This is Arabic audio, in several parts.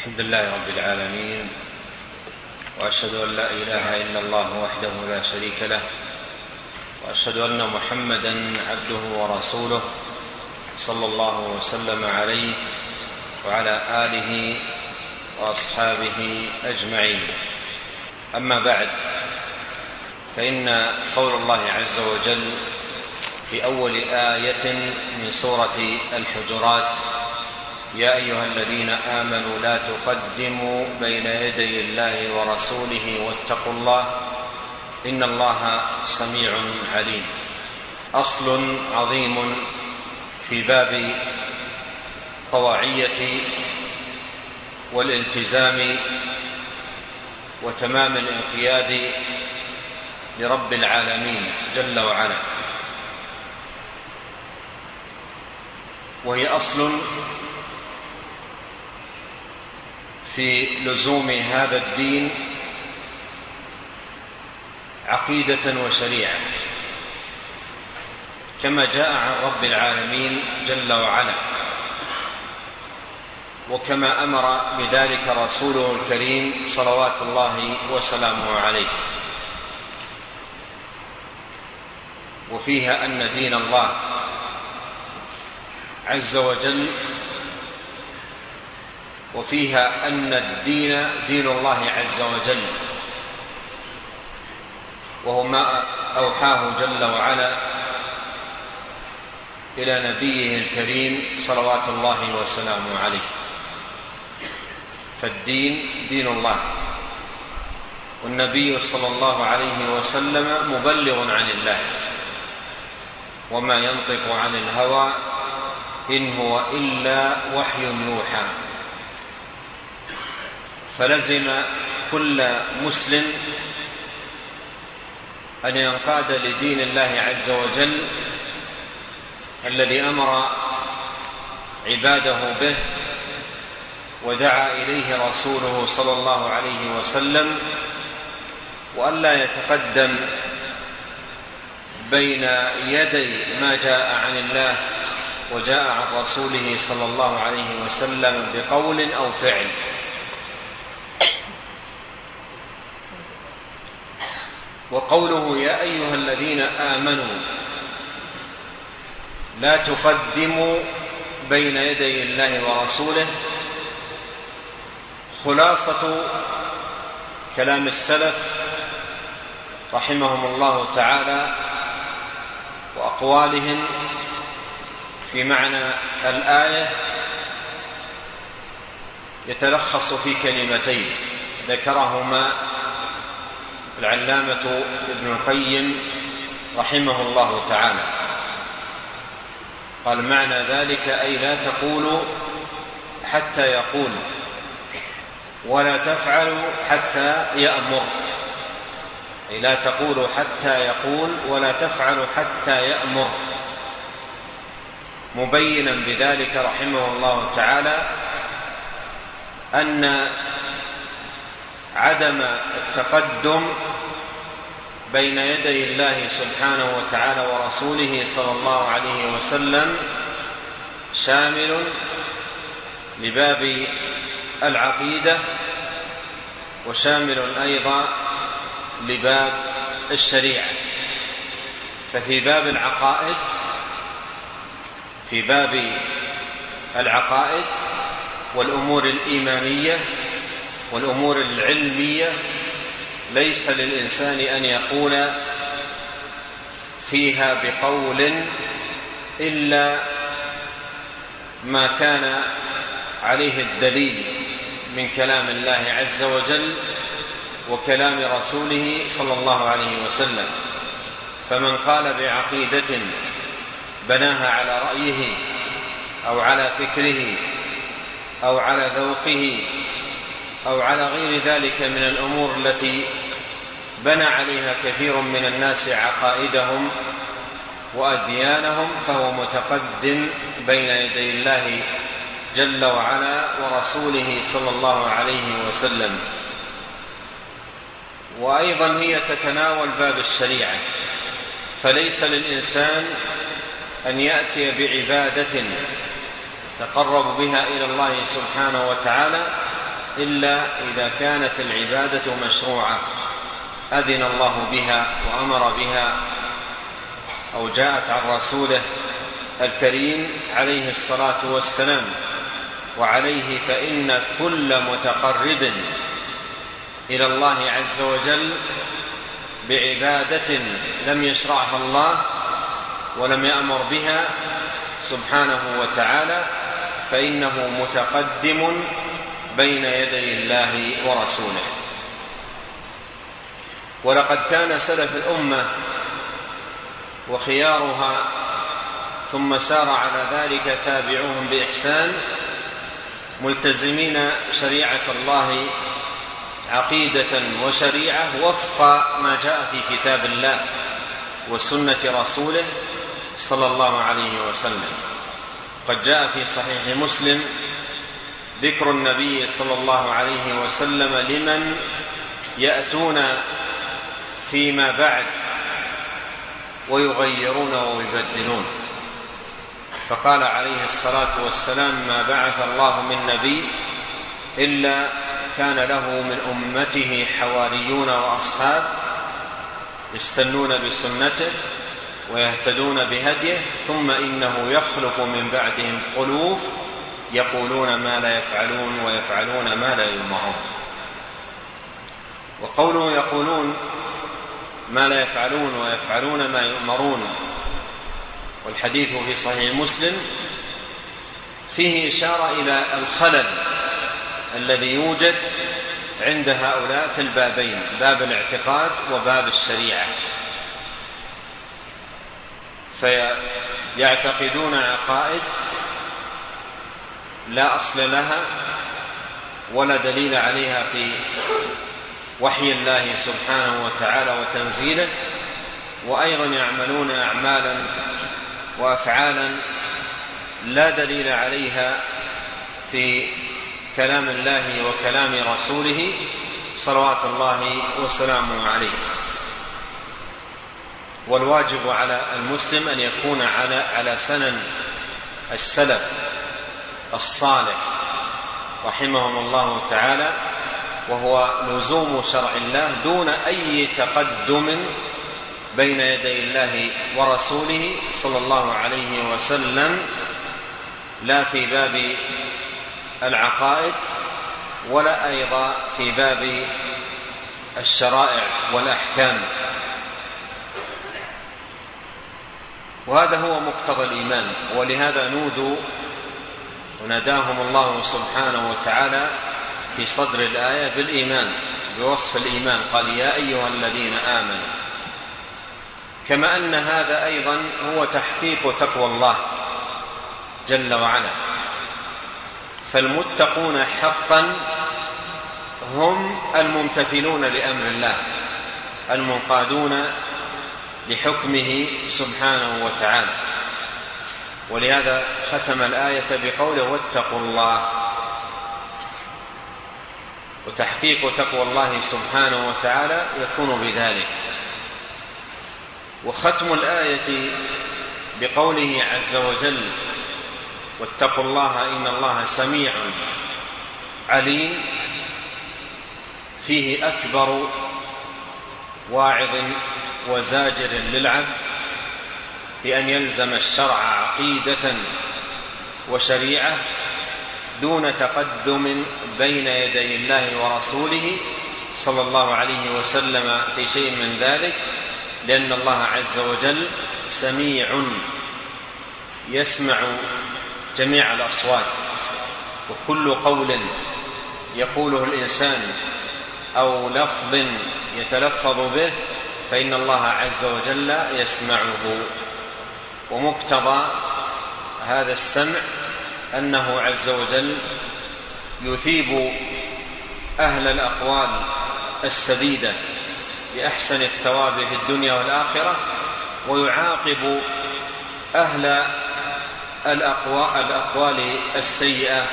الحمد لله رب العالمين وأشهد أن لا إله إلا الله وحده لا شريك له وأشهد أن محمدا عبده ورسوله صلى الله وسلم عليه وعلى آله وأصحابه أجمعين. أما بعد فإن قول الله عز وجل في أول آية من سورة الحجرات يا أيها الذين آمنوا لا تقدموا بين يدي الله ورسوله واتقوا الله إن الله سميع عليم. أصل عظيم في باب طواعية والالتزام وتمام الانقياد لرب العالمين جل وعلا. وهي أصل في لزوم هذا الدين عقيدة وشريعة. كما جاء عن رب العالمين جل وعلا. وكما أمر بذلك رسوله الكريم صلوات الله وسلامه عليه. وفيها أن دين الله عز وجل وفيها أن الدين دين الله عز وجل وهو ما أوحاه جل وعلا إلى نبيه الكريم صلوات الله وسلامه عليه. فالدين دين الله والنبي صلى الله عليه وسلم مبلغ عن الله وما ينطق عن الهوى إن هو إلا وحي يوحى. فلزم كل مسلم أن ينقاد لدين الله عز وجل الذي أمر عباده به ودعا إليه رسوله صلى الله عليه وسلم والا يتقدم بين يدي ما جاء عن الله وجاء عن رسوله صلى الله عليه وسلم بقول أو فعل. وقوله يا أيها الذين آمنوا لا تقدموا بين يدي الله ورسوله خلاصة كلام السلف رحمهم الله تعالى وأقوالهم في معنى الآية يتلخص في كلمتين ذكرهما العلامة ابن القيم رحمه الله تعالى. قال معنى ذلك أي لا تقولوا حتى يقول ولا تفعلوا حتى يأمر. أي لا تقولوا حتى يقول ولا تفعلوا حتى يأمر. مبينا بذلك رحمه الله تعالى أن عدم التقدم بين يدي الله سبحانه وتعالى ورسوله صلى الله عليه وسلم شامل لباب العقيدة وشامل أيضا لباب الشريعة. ففي باب العقائد في باب العقائد والأمور الإيمانية والأمور العلمية ليس للإنسان أن يقول فيها بقول إلا ما كان عليه الدليل من كلام الله عز وجل وكلام رسوله صلى الله عليه وسلم. فمن قال بعقيدة بناها على رأيه أو على فكره أو على ذوقه أو على غير ذلك من الأمور التي بنى عليها كثير من الناس عقائدهم وأديانهم فهو متقدم بين يدي الله جل وعلا ورسوله صلى الله عليه وسلم. وأيضا هي تتناول باب الشريعة فليس للإنسان أن يأتي بعبادة تقرب بها إلى الله سبحانه وتعالى إلا إذا كانت العبادة مشروعة أذن الله بها وأمر بها أو جاءت عن رسوله الكريم عليه الصلاة والسلام وعليه فإن كل متقرب إلى الله عز وجل بعبادة لم يشرعها الله ولم يأمر بها سبحانه وتعالى فإنه متقدم بين يدي الله ورسوله. ولقد كان سلف الأمة وخيارها ثم سار على ذلك تابعوهم بإحسان ملتزمين شريعة الله عقيدة وشريعة وفق ما جاء في كتاب الله وسنة رسوله صلى الله عليه وسلم. قد جاء في صحيح مسلم ذكر النبي صلى الله عليه وسلم لمن يأتون فيما بعد ويغيرون ويبدلون. فقال عليه الصلاة والسلام ما بعث الله من نبي إلا كان له من أمته حواريون وأصحاب يستنون بسنته ويهتدون بهديه ثم إنه يخلف من بعدهم خلوف يقولون ما لا يفعلون ويفعلون ما لا يؤمرون. وقوله يقولون ما لا يفعلون ويفعلون ما يؤمرون والحديث في صحيح مسلم فيه إشارة إلى الخلل الذي يوجد عند هؤلاء في البابين باب الاعتقاد وباب الشريعة. فيعتقدون عقائد لا أصل لها ولا دليل عليها في وحي الله سبحانه وتعالى وتنزيله وأيضا يعملون اعمالا وافعالا لا دليل عليها في كلام الله وكلام رسوله صلوات الله وسلامه عليه. والواجب على المسلم أن يكون على على سنن السلف. الصالح رحمهم الله تعالى وهو لزوم شرع الله دون أي تقدم بين يدي الله ورسوله صلى الله عليه وسلم لا في باب العقائد ولا أيضا في باب الشرائع والأحكام. وهذا هو مقتضى الإيمان ولهذا نودوا وناداهم الله سبحانه وتعالى في صدر الآية بالإيمان بوصف الإيمان قال يا أيها الذين آمنوا. كما أن هذا أيضا هو تحقيق تقوى الله جل وعلا. فالمتقون حقا هم الممتثلون لأمر الله المنقادون لحكمه سبحانه وتعالى. ولهذا ختم الآية بقوله واتقوا الله. وتحقيق تقوى الله سبحانه وتعالى يكون بذلك. وختم الآية بقوله عز وجل واتقوا الله إن الله سميع عليم. فيه أكبر واعظ وزاجر للعبد. بأن يلزم الشرع عقيدة وشريعة دون تقدم بين يدي الله ورسوله صلى الله عليه وسلم في شيء من ذلك لأن الله عز وجل سميع يسمع جميع الأصوات. وكل قول يقوله الإنسان أو لفظ يتلفظ به فإن الله عز وجل يسمعه. ومقتضى هذا السمع أنه عز وجل يثيب أهل الأقوال السديدة بأحسن الثواب في الدنيا والآخرة ويعاقب أهل الأقوال السيئة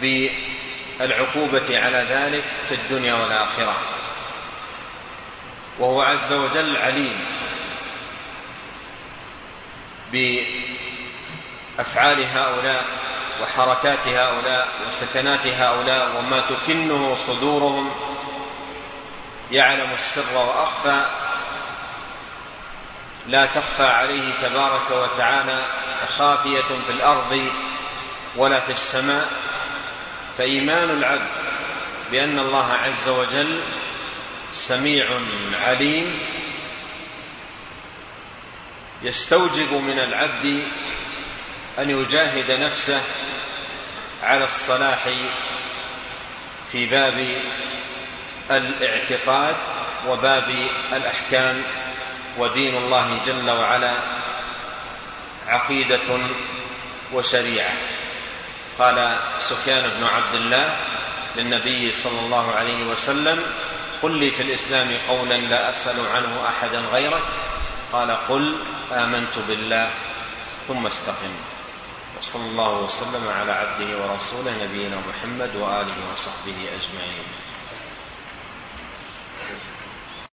بالعقوبة على ذلك في الدنيا والآخرة. وهو عز وجل عليم. بأفعال هؤلاء وحركات هؤلاء وسكنات هؤلاء وما تكنه صدورهم يعلم السر وأخفى لا تخفى عليه تبارك وتعالى خافيه في الأرض ولا في السماء فإيمان العبد بأن الله عز وجل سميع عليم يستوجب من العبد أن يجاهد نفسه على الصلاح في باب الاعتقاد وباب الأحكام ودين الله جل وعلا عقيدة وشريعة. قال سفيان بن عبد الله للنبي صلى الله عليه وسلم قل لي في الإسلام قولا لا أسأل عنه أحدا غيرك قال قل آمنت بالله ثم استقم. وصلى الله وسلم على عبده ورسوله نبينا محمد وآله وصحبه أجمعين.